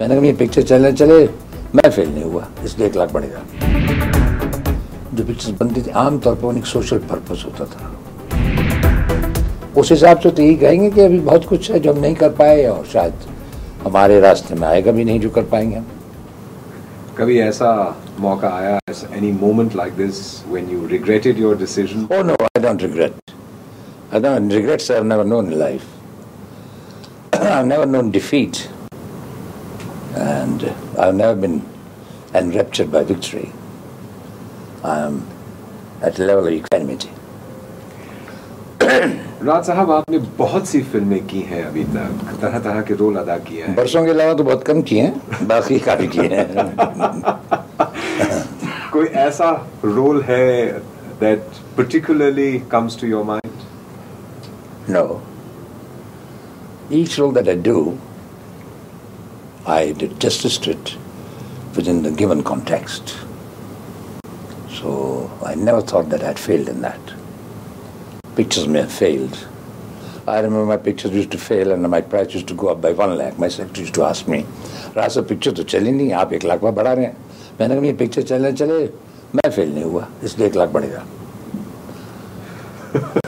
मैंने कहा ये पिक्चर चलने चले मैं फेल नहीं हुआ इसलिए एक लाख बढ़ेगा जो पिक्चर्स बनती थी आमतौर पर उनका सोशल पर्पस होता था उस हिसाब से तो यही कहेंगे कि अभी बहुत कुछ है जो हम नहीं कर पाए और शायद हमारे रास्ते में आएगा भी नहीं जो कर पाएँगे हम कभी ऐसा मौका आया any moment like this when you regretted your decision Oh no, I don't regret. I don't regrets I've never known in life. I've never known defeat. and I've never been enraptured by victory. I'm at the level of equanimity. Raj sahab आपने बहुत सी फ़िल्में की हैं अभी तक। तरह तरह के रोल अदा किए हैं। बरसों के अलावा तो बहुत कम किए हैं बाकी काफ़ी किए हैं। कोई ऐसा रोल है that particularly comes to your mind no each role that I do I did justice to it within the given context. So I never thought that I had failed in that. Pictures may have failed. I remember my pictures used to fail and my price used to go up by one lakh. My secretary used to ask me, Raja picture तो चली नहीं आप एक लाख में बढ़ा रहे हैं मैंने कहा ये पिक्चर चलने चले मैं फेल नहीं हुआ इसलिए एक लाख बढ़ेगा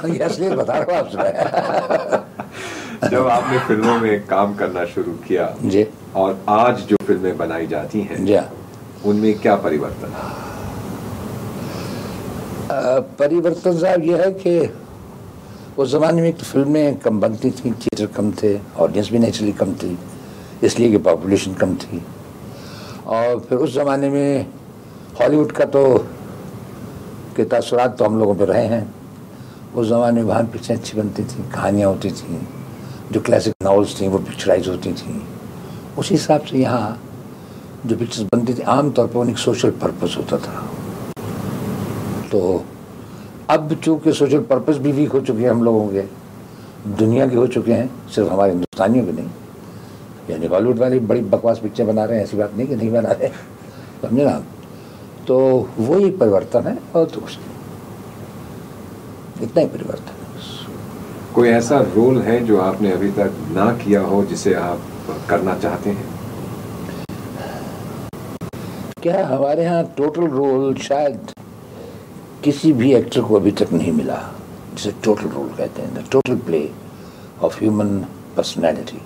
ये असलियत बता रहा हूँ आपसे मैं। जब आपने फिल्मों में काम करना शुरू किया जी और आज जो फ़िल्में बनाई जाती हैं जी हाँ। उनमें क्या परिवर्तन? है परिवर्तन साहब यह है कि उस ज़माने में तो फ़िल्में कम बनती थी थिएटर कम थे ऑडियंस भी नेचुरली कम थी इसलिए कि पॉपुलेशन कम थी। और फिर उस ज़माने में हॉलीवुड का तो के तासुरात तो हम लोगों पर रहे हैं। उस ज़माने में वहाँ पिक्चरें अच्छी बनती थी कहानियाँ होती थी जो क्लासिक नावल्स थी वो पिक्चराइज होती थी। उस हिसाब से यहाँ जो पिक्चर्स बनती थी आमतौर पर उनका सोशल पर्पस होता था। तो अब चूँकि सोशल पर्पस भी वीक हो चुके हैं हम लोगों के, दुनिया के हो चुके हैं, सिर्फ़ हमारे हिंदुस्तानियों के नहीं। यानी बॉलीवुड वाले बड़ी बकवास पिक्चर बना रहे हैं, ऐसी बात नहीं कि नहीं बना रहे समझे ना? तो वही परिवर्तन है और तो कुछ इतना ही परिवर्तन है कोई ऐसा रोल है जो आपने अभी तक ना किया हो, जिसे आप करना चाहते हैं। क्या हमारे यहाँ टोटल रोल शायद किसी भी एक्टर को अभी तक नहीं मिला, जिसे टोटल रोल कहते हैं the total play of human personality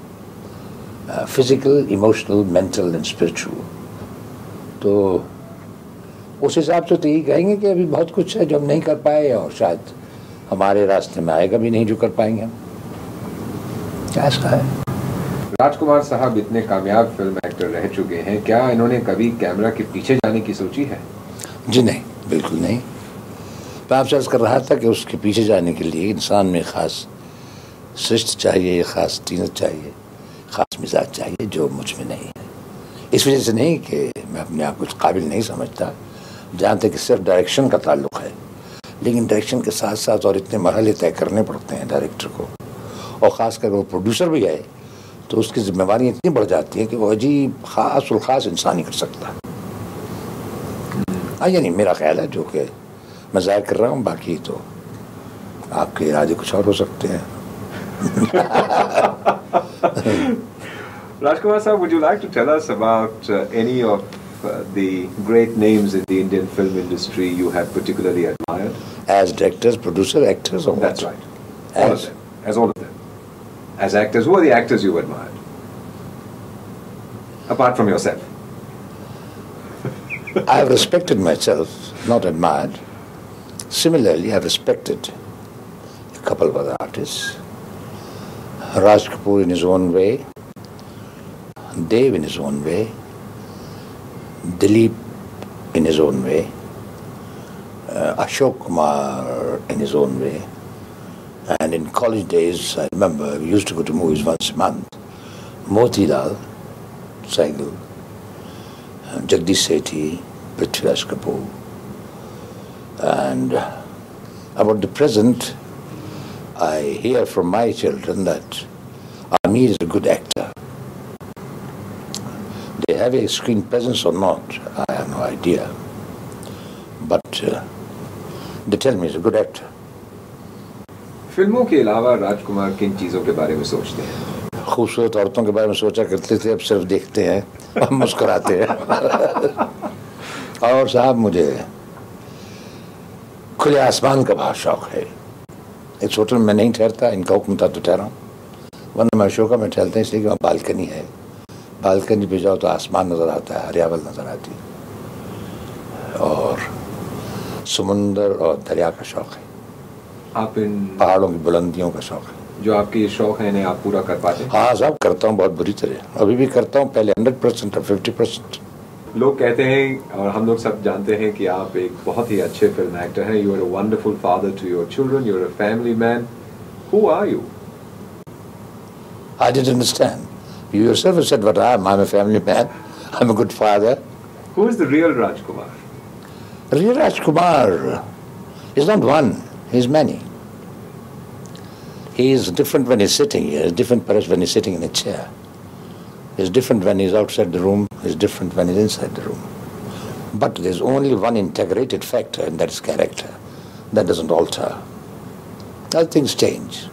physical emotional mental and spiritual तो उस हिसाब से तो यही कहेंगे कि अभी बहुत कुछ है जो हम नहीं कर पाए और शायद हमारे रास्ते में आएगा भी नहीं जो कर पाएँगे हम। क्या ऐसा है। राजकुमार साहब इतने कामयाब फ़िल्म एक्टर रह चुके हैं, क्या इन्होंने कभी कैमरा के पीछे जाने की सोची है? जी नहीं, बिल्कुल नहीं। मैं आपसे अर्ज़ कर रहा था कि उसके पीछे जाने के लिए इंसान में ख़ास शिष्ट चाहिए, ख़ास तीनत चाहिए, ख़ास मिजाज चाहिए, जो मुझमें नहीं है। इस वजह से नहीं कि मैं अपने आप कुछ काबिल नहीं समझता। जहाँ तक कि सिर्फ़ डायरेक्शन का ताल्लुक है, लेकिन डायरेक्शन के साथ साथ और इतने मरहले तय करने पड़ते हैं डायरेक्टर को। और ख़ास कर वो प्रोड्यूसर भी है तो उसकी जिम्मेवार इतनी बढ़ जाती हैं कि वह अजीब खास और खास इंसान ही कर सकता आइए हाँ, नहीं मेरा ख्याल है जो कि मैं ज़ाहिर कर रहा हूँ बाकी तो आपके इरादे कुछ और हो सकते हैं। Rajkumar sahab would you like to tell us about any of the great names in the Indian film industry you have particularly admired as directors producer actors और that's right as as all of As actors, who are the actors you've admired? Apart from yourself. I have respected myself, not admired. Similarly, I have respected a couple of other artists. Raj Kapoor in his own way, Dev in his own way, Dilip in his own way, uh, Ashok Kumar in his own way. And in college days, I remember we used to go to movies once a month. Motilal, Saigal, uh, Jagdish Sethi, Prithviraj Kapoor. And about the present, I hear from my children that Amir is a good actor. They have a screen presence or not, I have no idea. But uh, they tell me he's a good actor. फ़िल्मों के अलावा राजकुमार किन चीज़ों के बारे में सोचते हैं? खूबसूरत औरतों के बारे में सोचा करते थे, अब सिर्फ़ देखते हैं और मुस्कुराते हैं। और साहब, मुझे खुले आसमान का बहुत शौक है। इस होटल में नहीं ठहरता, इनका हुक्म था तो ठहरा वरना मैं अशोका में ठहरते हैं इसलिए कि वहाँ बालकनी है। बालकनी पे जाओ तो आसमान नज़र आता है, हरियावल नज़र आती है। और समुंदर और दरिया का शौक है। आप इन पहाड़ों की बुलंदियों का शौक है जो आपके ये शौक है इन्हें आप पूरा कर पाते हैं हाँ साहब करता हूँ बहुत बुरी तरह अभी भी करता हूँ पहले हंड्रेड परसेंट और फिफ्टी परसेंट लोग कहते हैं और हम लोग सब जानते हैं कि आप एक बहुत ही अच्छे फ़िल्म एक्टर हैं you are a wonderful father to your children you are a family man who are you I didn't understand. You yourself have said what I am. I'm a family man. I'm a good father. Who is the real Rajkumar Real Rajkumar is not one, he's many. He is different when he's sitting here, he's different perhaps when he's sitting in a chair. He's different when he's outside the room, he's different when he's inside the room. But there's only one integrated factor, and that's character. That doesn't alter. Other things change.